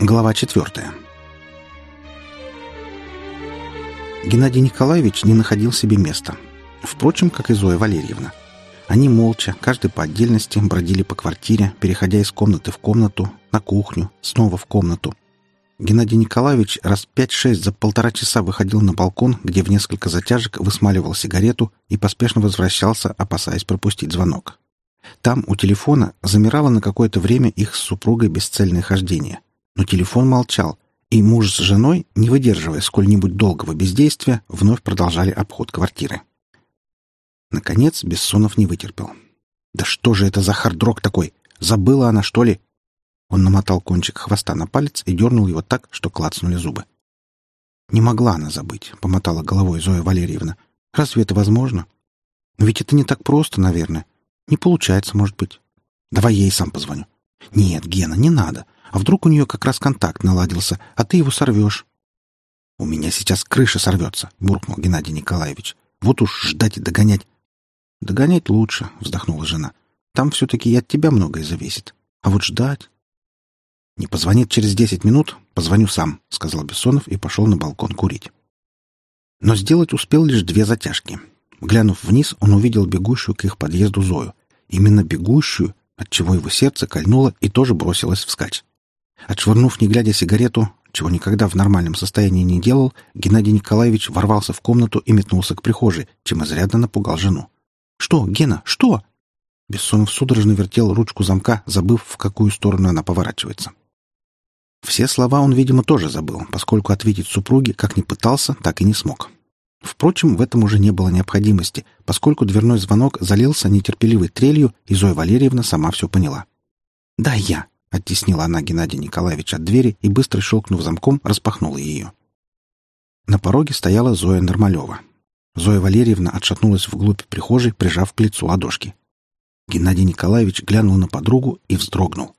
Глава четвертая. Геннадий Николаевич не находил себе места. Впрочем, как и Зоя Валерьевна. Они молча, каждый по отдельности, бродили по квартире, переходя из комнаты в комнату, на кухню, снова в комнату. Геннадий Николаевич раз пять-шесть за полтора часа выходил на балкон, где в несколько затяжек высмаливал сигарету и поспешно возвращался, опасаясь пропустить звонок. Там, у телефона, замирало на какое-то время их с супругой бесцельное хождение — но телефон молчал, и муж с женой, не выдерживая сколь-нибудь долгого бездействия, вновь продолжали обход квартиры. Наконец Бессонов не вытерпел. «Да что же это за хардрок такой? Забыла она, что ли?» Он намотал кончик хвоста на палец и дернул его так, что клацнули зубы. «Не могла она забыть», — помотала головой Зоя Валерьевна. «Разве это возможно? Но ведь это не так просто, наверное. Не получается, может быть. Давай я ей сам позвоню». «Нет, Гена, не надо. А вдруг у нее как раз контакт наладился, а ты его сорвешь? — У меня сейчас крыша сорвется, — буркнул Геннадий Николаевич. — Вот уж ждать и догонять. — Догонять лучше, — вздохнула жена. — Там все-таки и от тебя многое зависит. А вот ждать... — Не позвонит через десять минут, позвоню сам, — сказал Бессонов и пошел на балкон курить. Но сделать успел лишь две затяжки. Глянув вниз, он увидел бегущую к их подъезду Зою. Именно бегущую, отчего его сердце кольнуло и тоже бросилось вскачь. Отшвырнув, не глядя сигарету, чего никогда в нормальном состоянии не делал, Геннадий Николаевич ворвался в комнату и метнулся к прихожей, чем изрядно напугал жену. «Что, Гена, что?» Бессонов судорожно вертел ручку замка, забыв, в какую сторону она поворачивается. Все слова он, видимо, тоже забыл, поскольку ответить супруге как ни пытался, так и не смог. Впрочем, в этом уже не было необходимости, поскольку дверной звонок залился нетерпеливой трелью, и Зоя Валерьевна сама все поняла. «Да, я!» Оттеснила она Геннадия Николаевича от двери и, быстро щелкнув замком, распахнула ее. На пороге стояла Зоя Нормалева. Зоя Валерьевна отшатнулась вглубь прихожей, прижав к лицу ладошки. Геннадий Николаевич глянул на подругу и вздрогнул.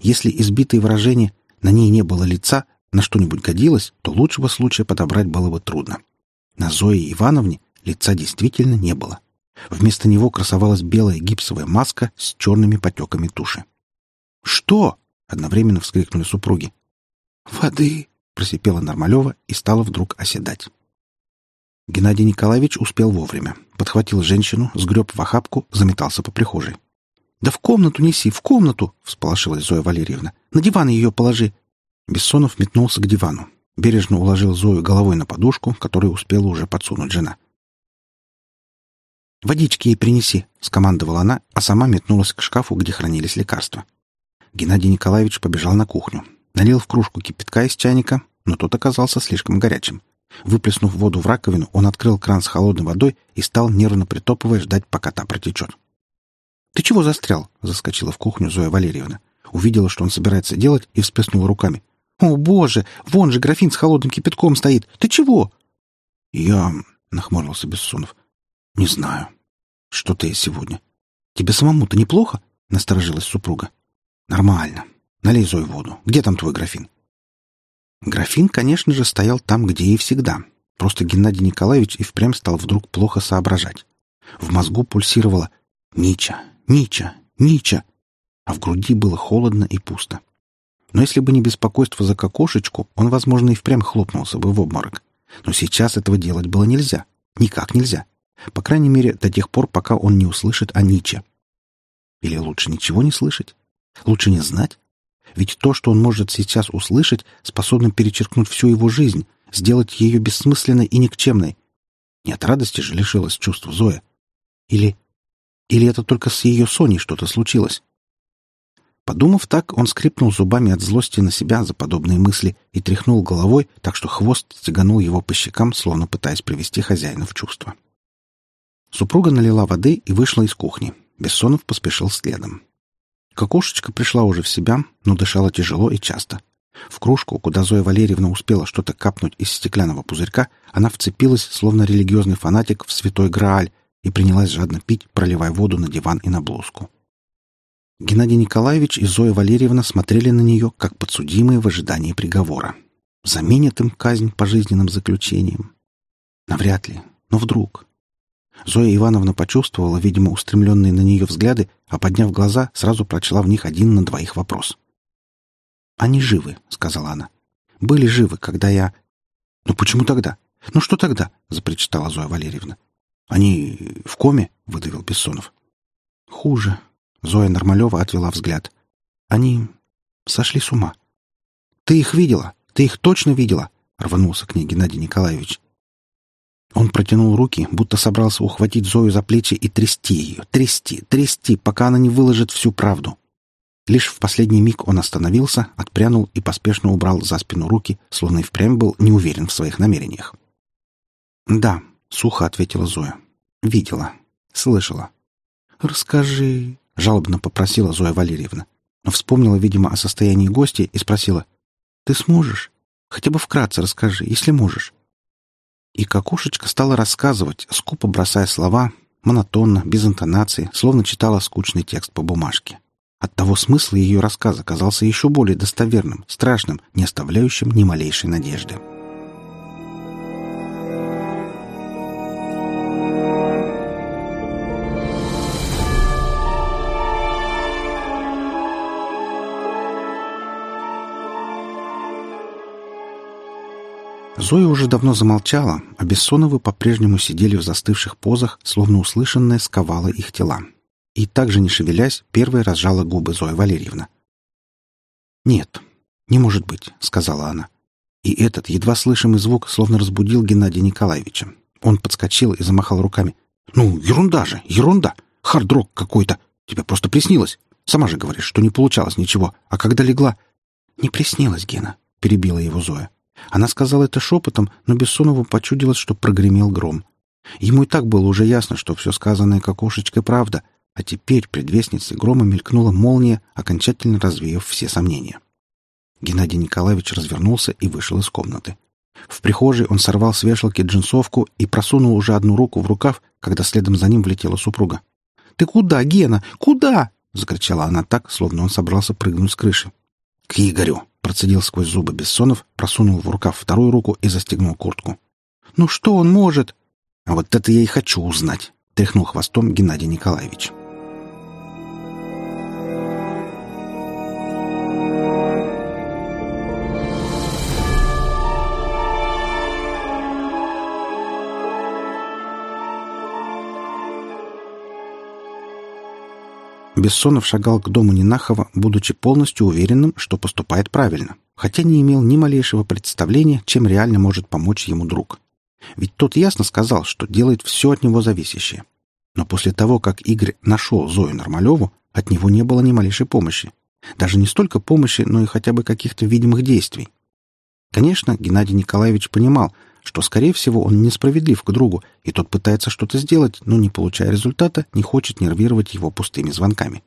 Если избитое выражение «на ней не было лица» на что-нибудь годилось, то лучшего случая подобрать было бы трудно. На Зое Ивановне лица действительно не было. Вместо него красовалась белая гипсовая маска с черными потеками туши. «Что?» — одновременно вскрикнули супруги. «Воды!» — просипела Нормалева и стала вдруг оседать. Геннадий Николаевич успел вовремя. Подхватил женщину, сгреб в охапку, заметался по прихожей. «Да в комнату неси, в комнату!» — всполошилась Зоя Валерьевна. «На диван ее положи!» Бессонов метнулся к дивану. Бережно уложил Зою головой на подушку, которую успела уже подсунуть жена. «Водички ей принеси!» — скомандовала она, а сама метнулась к шкафу, где хранились лекарства. Геннадий Николаевич побежал на кухню. Налил в кружку кипятка из чайника, но тот оказался слишком горячим. Выплеснув воду в раковину, он открыл кран с холодной водой и стал, нервно притопывая, ждать, пока та протечет. «Ты чего застрял?» — заскочила в кухню Зоя Валерьевна. Увидела, что он собирается делать, и всплеснула руками. «О, боже! Вон же графин с холодным кипятком стоит! Ты чего?» «Я...» — нахмурился Бессонов. «Не знаю. Что ты сегодня?» «Тебе самому-то неплохо?» — насторожилась супруга. «Нормально. Налей Зой воду. Где там твой графин?» Графин, конечно же, стоял там, где и всегда. Просто Геннадий Николаевич и впрямь стал вдруг плохо соображать. В мозгу пульсировало «Нича! Нича! Нича!» А в груди было холодно и пусто. Но если бы не беспокойство за кокошечку, он, возможно, и впрямь хлопнулся бы в обморок. Но сейчас этого делать было нельзя. Никак нельзя. По крайней мере, до тех пор, пока он не услышит о Ниче. Или лучше ничего не слышать? Лучше не знать. Ведь то, что он может сейчас услышать, способно перечеркнуть всю его жизнь, сделать ее бессмысленной и никчемной. Не от радости же лишилась чувств Зоя. Или... Или это только с ее Соней что-то случилось? Подумав так, он скрипнул зубами от злости на себя за подобные мысли и тряхнул головой, так что хвост стеганул его по щекам, словно пытаясь привести хозяина в чувство. Супруга налила воды и вышла из кухни. Бессонов поспешил следом. Кокошечка пришла уже в себя, но дышала тяжело и часто. В кружку, куда Зоя Валерьевна успела что-то капнуть из стеклянного пузырька, она вцепилась, словно религиозный фанатик, в святой Грааль и принялась жадно пить, проливая воду на диван и на блузку. Геннадий Николаевич и Зоя Валерьевна смотрели на нее, как подсудимые в ожидании приговора. Заменят им казнь пожизненным заключением? Навряд ли. Но вдруг. Зоя Ивановна почувствовала, видимо, устремленные на нее взгляды, а, подняв глаза, сразу прочла в них один на двоих вопрос. «Они живы», — сказала она. «Были живы, когда я...» «Ну почему тогда? Ну что тогда?» — запричитала Зоя Валерьевна. «Они в коме?» — выдавил Бессонов. «Хуже», Зоя Нормалева отвела взгляд. «Они сошли с ума». «Ты их видела? Ты их точно видела?» — рванулся к ней Геннадий Николаевич. Он протянул руки, будто собрался ухватить Зою за плечи и трясти ее, трясти, трясти, пока она не выложит всю правду. Лишь в последний миг он остановился, отпрянул и поспешно убрал за спину руки, словно и впрямь был не уверен в своих намерениях. «Да», — сухо ответила Зоя. «Видела. Слышала». «Расскажи», — жалобно попросила Зоя Валерьевна. Но вспомнила, видимо, о состоянии гостя и спросила. «Ты сможешь? Хотя бы вкратце расскажи, если можешь». И Кокошечка стала рассказывать, скупо бросая слова, монотонно, без интонации, словно читала скучный текст по бумажке. Оттого смысл ее рассказа казался еще более достоверным, страшным, не оставляющим ни малейшей надежды. Зоя уже давно замолчала, а Бессоновы по-прежнему сидели в застывших позах, словно услышанное сковало их тела. И также не шевелясь, первой разжала губы Зоя Валерьевна. «Нет, не может быть», — сказала она. И этот едва слышимый звук словно разбудил Геннадия Николаевича. Он подскочил и замахал руками. «Ну, ерунда же, ерунда! Хардрок какой-то! Тебе просто приснилось! Сама же говоришь, что не получалось ничего, а когда легла...» «Не приснилось, Гена», — перебила его Зоя. Она сказала это шепотом, но Бессонову почудилось, что прогремел гром. Ему и так было уже ясно, что все сказанное кокошечкой правда, а теперь предвестницей грома мелькнула молния, окончательно развеяв все сомнения. Геннадий Николаевич развернулся и вышел из комнаты. В прихожей он сорвал с вешалки джинсовку и просунул уже одну руку в рукав, когда следом за ним влетела супруга. «Ты куда, Гена? Куда?» — закричала она так, словно он собрался прыгнуть с крыши. «К Игорю!» Процедил сквозь зубы Бессонов, просунул в рукав вторую руку и застегнул куртку. «Ну что он может?» «А вот это я и хочу узнать», — тряхнул хвостом Геннадий Николаевич. Бессонов шагал к дому Нинахова, будучи полностью уверенным, что поступает правильно, хотя не имел ни малейшего представления, чем реально может помочь ему друг. Ведь тот ясно сказал, что делает все от него зависящее. Но после того, как Игорь нашел Зою Нормалеву, от него не было ни малейшей помощи. Даже не столько помощи, но и хотя бы каких-то видимых действий. Конечно, Геннадий Николаевич понимал, что, скорее всего, он несправедлив к другу, и тот пытается что-то сделать, но, не получая результата, не хочет нервировать его пустыми звонками.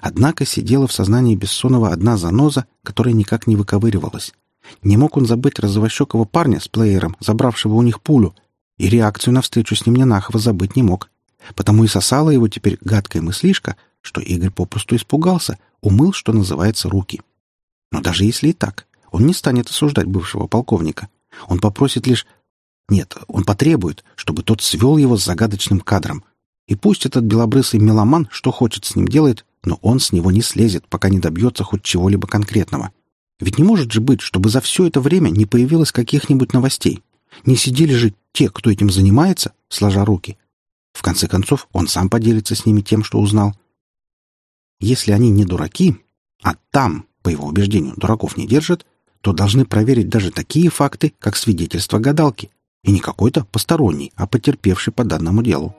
Однако сидела в сознании Бессонова одна заноза, которая никак не выковыривалась. Не мог он забыть розовощекого парня с плеером, забравшего у них пулю, и реакцию на встречу с ним Ненахова забыть не мог. Потому и сосала его теперь гадкая мыслишка, что Игорь попросту испугался, умыл, что называется, руки. Но даже если и так, он не станет осуждать бывшего полковника. Он попросит лишь... Нет, он потребует, чтобы тот свел его с загадочным кадром. И пусть этот белобрысый меломан что хочет с ним делает, но он с него не слезет, пока не добьется хоть чего-либо конкретного. Ведь не может же быть, чтобы за все это время не появилось каких-нибудь новостей. Не сидели же те, кто этим занимается, сложа руки. В конце концов, он сам поделится с ними тем, что узнал. Если они не дураки, а там, по его убеждению, дураков не держат, то должны проверить даже такие факты, как свидетельство гадалки, и не какой-то посторонний, а потерпевший по данному делу.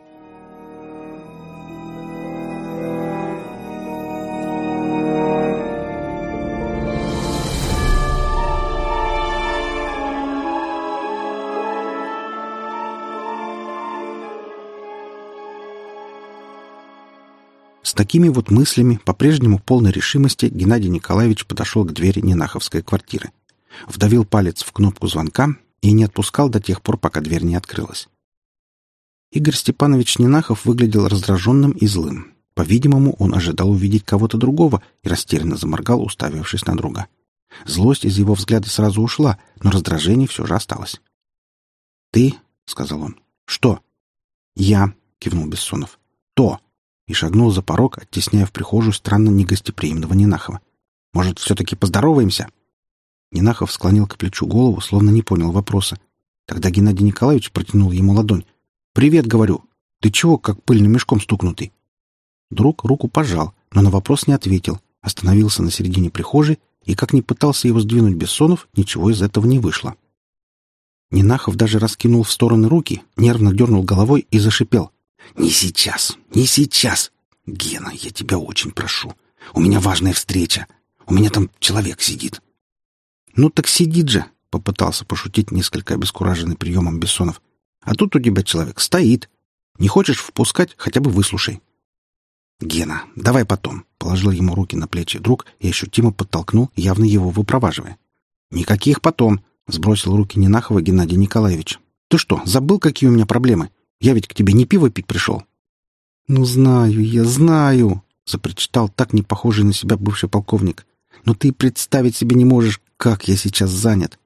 Такими вот мыслями, по-прежнему полной решимости, Геннадий Николаевич подошел к двери Ненаховской квартиры. Вдавил палец в кнопку звонка и не отпускал до тех пор, пока дверь не открылась. Игорь Степанович Ненахов выглядел раздраженным и злым. По-видимому, он ожидал увидеть кого-то другого и растерянно заморгал, уставившись на друга. Злость из его взгляда сразу ушла, но раздражение все же осталось. «Ты?» — сказал он. «Что?» «Я», — кивнул Бессонов. «То!» — и шагнул за порог, оттесняя в прихожую странно негостеприимного Нинахова. «Может, все-таки поздороваемся?» Нинахов склонил к плечу голову, словно не понял вопроса. Тогда Геннадий Николаевич протянул ему ладонь. «Привет, — говорю. Ты чего, как пыльным мешком стукнутый?» Друг руку пожал, но на вопрос не ответил, остановился на середине прихожей, и как ни пытался его сдвинуть Бессонов, ничего из этого не вышло. Нинахов даже раскинул в стороны руки, нервно дернул головой и зашипел. «Не сейчас! Не сейчас! Гена, я тебя очень прошу. У меня важная встреча. У меня там человек сидит». «Ну так сидит же!» — попытался пошутить несколько обескураженный приемом Бессонов. А тут у тебя человек стоит. Не хочешь впускать, хотя бы выслушай. «Гена, давай потом», — положил ему руки на плечи друг и ощутимо подтолкнул, явно его выпроваживая. «Никаких потом», — сбросил руки Нинахова Геннадий Николаевич. «Ты что, забыл, какие у меня проблемы? Я ведь к тебе не пиво пить пришел». «Ну, знаю, я знаю», — запричитал так не похожий на себя бывший полковник. «Но ты представить себе не можешь, как я сейчас занят».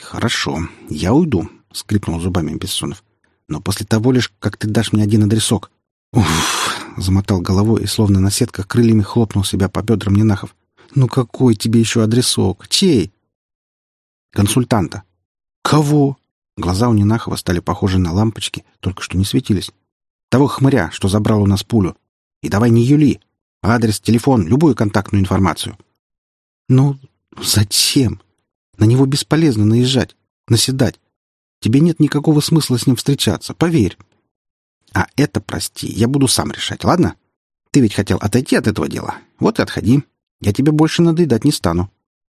«Хорошо, я уйду», — скрипнул зубами Бессонов. «Но после того лишь, как ты дашь мне один адресок». «Уф!» — замотал головой и словно на сетках крыльями хлопнул себя по бедрам Ненахов. «Ну какой тебе еще адресок? Чей?» «Консультанта». «Кого?» Глаза у Ненахова стали похожи на лампочки, только что не светились. «Того хмыря, что забрал у нас пулю. И давай не юли. Адрес, телефон, любую контактную информацию». «Ну, зачем? На него бесполезно наезжать, наседать. Тебе нет никакого смысла с ним встречаться, поверь. А это, прости, я буду сам решать, ладно? Ты ведь хотел отойти от этого дела. Вот и отходи. Я тебе больше надоедать не стану.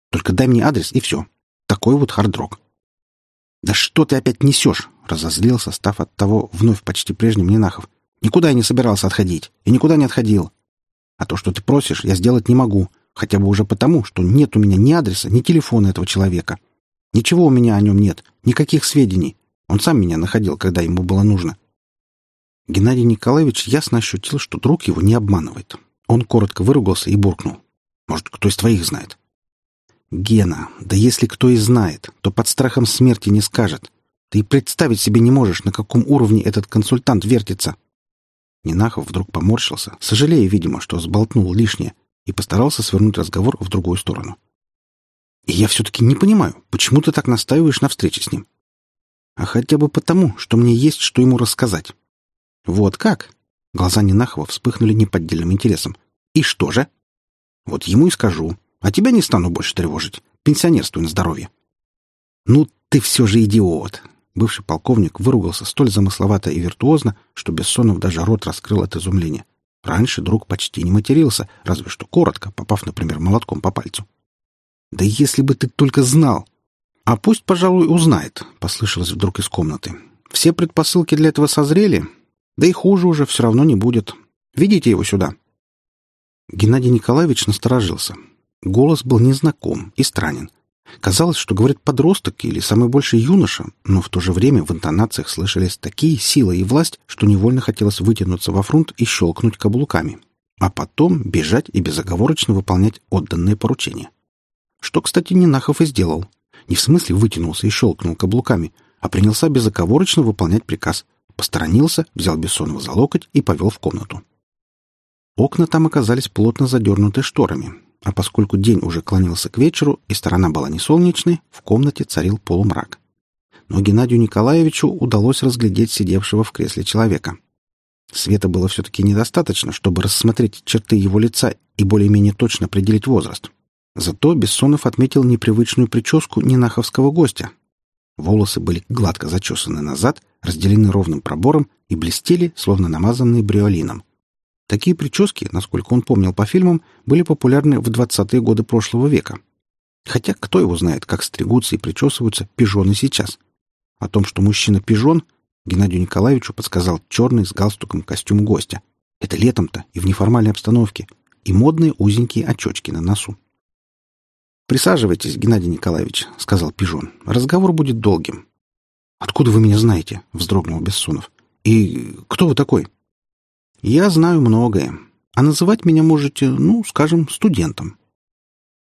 Только дай мне адрес, и все. Такой вот хардрок. «Да что ты опять несешь?» — разозлился, став от того вновь почти прежним Нинахов. «Никуда я не собирался отходить. И никуда не отходил. А то, что ты просишь, я сделать не могу. Хотя бы уже потому, что нет у меня ни адреса, ни телефона этого человека. Ничего у меня о нем нет, никаких сведений. Он сам меня находил, когда ему было нужно. Геннадий Николаевич ясно ощутил, что друг его не обманывает. Он коротко выругался и буркнул. «Может, кто из твоих знает?» «Гена, да если кто и знает, то под страхом смерти не скажет. Ты и представить себе не можешь, на каком уровне этот консультант вертится». Нинахов вдруг поморщился, сожалея, видимо, что сболтнул лишнее, и постарался свернуть разговор в другую сторону. И я все-таки не понимаю, почему ты так настаиваешь на встрече с ним? А хотя бы потому, что мне есть что ему рассказать. Вот как? Глаза Нинахова вспыхнули неподдельным интересом. И что же? Вот ему и скажу. А тебя не стану больше тревожить. Пенсионерствуй на здоровье. Ну, ты все же идиот. Бывший полковник выругался столь замысловато и виртуозно, что Бессонов даже рот раскрыл от изумления. Раньше друг почти не матерился, разве что коротко, попав, например, молотком по пальцу. Да если бы ты только знал! А пусть, пожалуй, узнает, — послышалось вдруг из комнаты. Все предпосылки для этого созрели, да и хуже уже все равно не будет. Видите его сюда. Геннадий Николаевич насторожился. Голос был незнаком и странен. Казалось, что говорит подросток или самый больший юноша, но в то же время в интонациях слышались такие сила и власть, что невольно хотелось вытянуться во фронт и щелкнуть каблуками, а потом бежать и безоговорочно выполнять отданные поручения. Что, кстати, Нинахов и сделал. Не в смысле вытянулся и щелкнул каблуками, а принялся безоговорочно выполнять приказ. Посторонился, взял Бессонова за локоть и повел в комнату. Окна там оказались плотно задернуты шторами, а поскольку день уже клонился к вечеру и сторона была не солнечной, в комнате царил полумрак. Но Геннадию Николаевичу удалось разглядеть сидевшего в кресле человека. Света было все-таки недостаточно, чтобы рассмотреть черты его лица и более-менее точно определить возраст. Зато Бессонов отметил непривычную прическу ненаховского гостя. Волосы были гладко зачесаны назад, разделены ровным пробором и блестели, словно намазанные бриолином. Такие прически, насколько он помнил по фильмам, были популярны в 20-е годы прошлого века. Хотя кто его знает, как стригутся и причесываются пижоны сейчас. О том, что мужчина пижон, Геннадию Николаевичу подсказал черный с галстуком костюм гостя. Это летом-то и в неформальной обстановке, и модные узенькие очечки на носу. «Присаживайтесь, Геннадий Николаевич», — сказал пижон. «Разговор будет долгим». «Откуда вы меня знаете?» — вздрогнул Бессонов. «И кто вы такой?» Я знаю многое, а называть меня можете, ну, скажем, студентом.